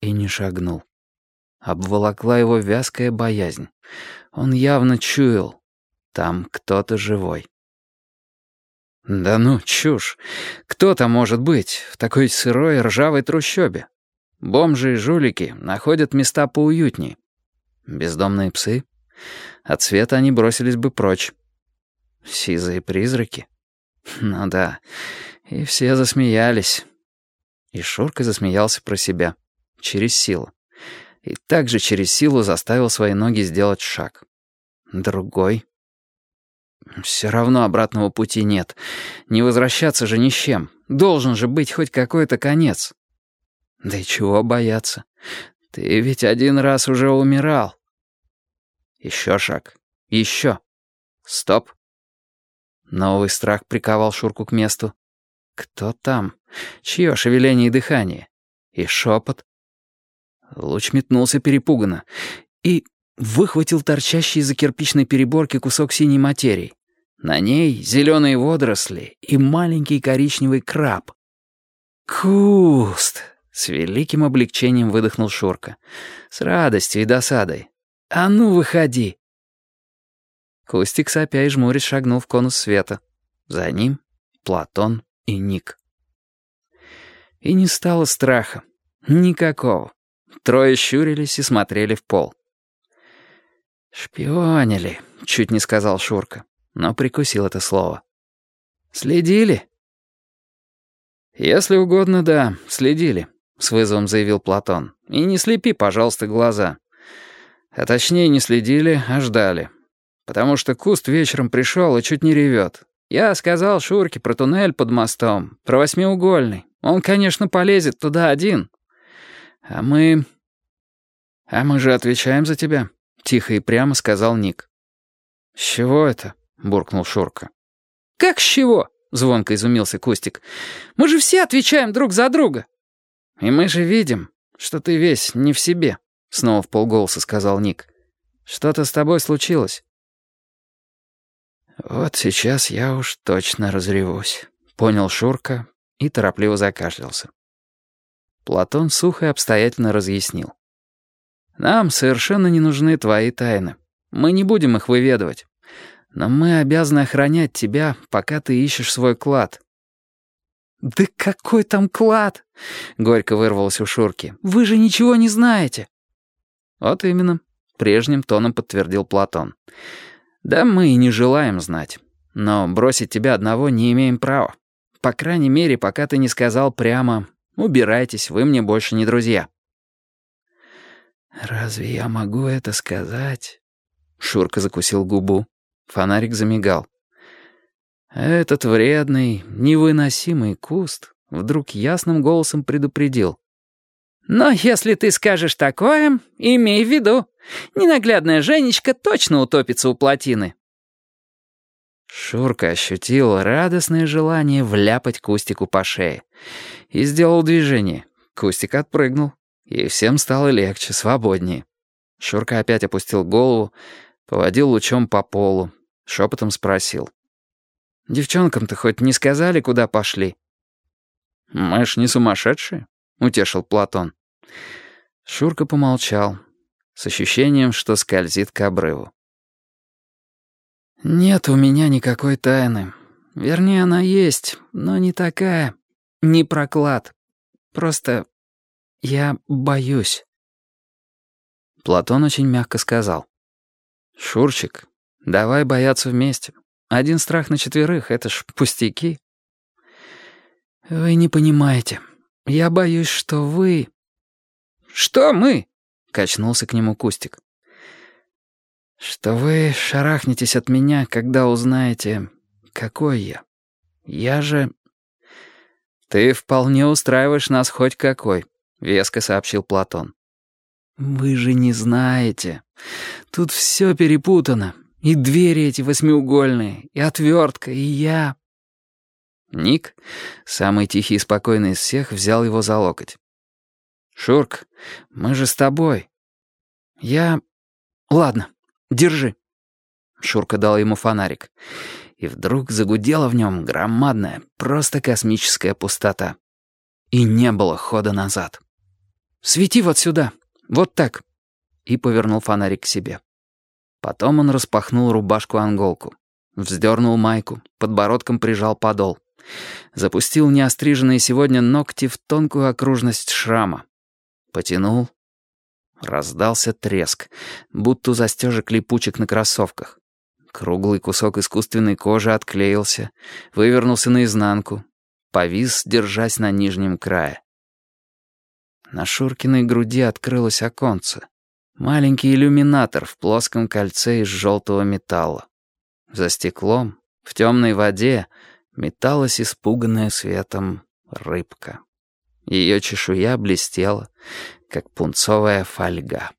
и не шагнул. Обволокла его вязкая боязнь. Он явно чуял. Там кто-то живой. Да ну, чушь. Кто там может быть в такой сырой ржавой трущобе? Бомжи и жулики находят места поуютнее. Бездомные псы? От света они бросились бы прочь. Сизые призраки? Ну да, и все засмеялись. И Шурка засмеялся про себя. Через силу. И также через силу заставил свои ноги сделать шаг. Другой. Все равно обратного пути нет. Не возвращаться же ни с чем. Должен же быть хоть какой-то конец. Да и чего бояться? Ты ведь один раз уже умирал. Еще шаг. Еще. Стоп. Новый страх приковал Шурку к месту. Кто там? Чье шевеление и дыхание? И шепот? Луч метнулся перепуганно и выхватил торчащий из-за кирпичной переборки кусок синей материи. На ней зеленые водоросли и маленький коричневый краб. «Куст!» — с великим облегчением выдохнул Шурка. С радостью и досадой. «А ну, выходи!» Кустик, сопя и жмурясь, шагнул в конус света. За ним Платон и Ник. И не стало страха. Никакого. Трое щурились и смотрели в пол. «Шпионили», — чуть не сказал Шурка, но прикусил это слово. «Следили?» «Если угодно, да, следили», — с вызовом заявил Платон. «И не слепи, пожалуйста, глаза. А точнее, не следили, а ждали. Потому что куст вечером пришел и чуть не ревет. Я сказал Шурке про туннель под мостом, про восьмиугольный. Он, конечно, полезет туда один. А мы... А мы же отвечаем за тебя, тихо и прямо сказал Ник. С чего это? буркнул Шурка. Как с чего? звонко изумился Кустик. Мы же все отвечаем друг за друга. И мы же видим, что ты весь не в себе, снова в полголоса сказал Ник. Что-то с тобой случилось. «Вот сейчас я уж точно разревусь», — понял Шурка и торопливо закашлялся. Платон сухо и обстоятельно разъяснил. «Нам совершенно не нужны твои тайны. Мы не будем их выведывать. Но мы обязаны охранять тебя, пока ты ищешь свой клад». «Да какой там клад?» — горько вырвалось у Шурки. «Вы же ничего не знаете». «Вот именно», — прежним тоном подтвердил Платон. Да мы и не желаем знать. Но бросить тебя одного не имеем права. По крайней мере, пока ты не сказал прямо «убирайтесь, вы мне больше не друзья». «Разве я могу это сказать?» Шурка закусил губу. Фонарик замигал. Этот вредный, невыносимый куст вдруг ясным голосом предупредил. «Но если ты скажешь такое, имей в виду, Ненаглядная Женечка точно утопится у плотины». Шурка ощутил радостное желание вляпать Кустику по шее. И сделал движение. Кустик отпрыгнул. И всем стало легче, свободнее. Шурка опять опустил голову, поводил лучом по полу, шепотом спросил. «Девчонкам-то хоть не сказали, куда пошли?» «Мы ж не сумасшедшие», — утешил Платон. Шурка помолчал, с ощущением, что скользит к обрыву. «Нет у меня никакой тайны. Вернее, она есть, но не такая. Не проклад. Просто я боюсь». Платон очень мягко сказал. «Шурчик, давай бояться вместе. Один страх на четверых — это ж пустяки». «Вы не понимаете. Я боюсь, что вы...» «Что мы?» Качнулся к нему Кустик. «Что вы шарахнетесь от меня, когда узнаете, какой я. Я же...» «Ты вполне устраиваешь нас хоть какой», — веско сообщил Платон. «Вы же не знаете. Тут все перепутано. И двери эти восьмиугольные, и отвертка, и я...» Ник, самый тихий и спокойный из всех, взял его за локоть. «Шурк, мы же с тобой». «Я... Ладно, держи». Шурка дал ему фонарик. И вдруг загудела в нем громадная, просто космическая пустота. И не было хода назад. Свети вот сюда. Вот так». И повернул фонарик к себе. Потом он распахнул рубашку-анголку. Вздернул майку, подбородком прижал подол. Запустил неостриженные сегодня ногти в тонкую окружность шрама. Потянул. Раздался треск, будто застежек липучек на кроссовках. Круглый кусок искусственной кожи отклеился, вывернулся наизнанку, повис, держась на нижнем крае. На Шуркиной груди открылось оконце. Маленький иллюминатор в плоском кольце из желтого металла. За стеклом, в темной воде, металась испуганная светом рыбка. Ее чешуя блестела, как пунцовая фольга.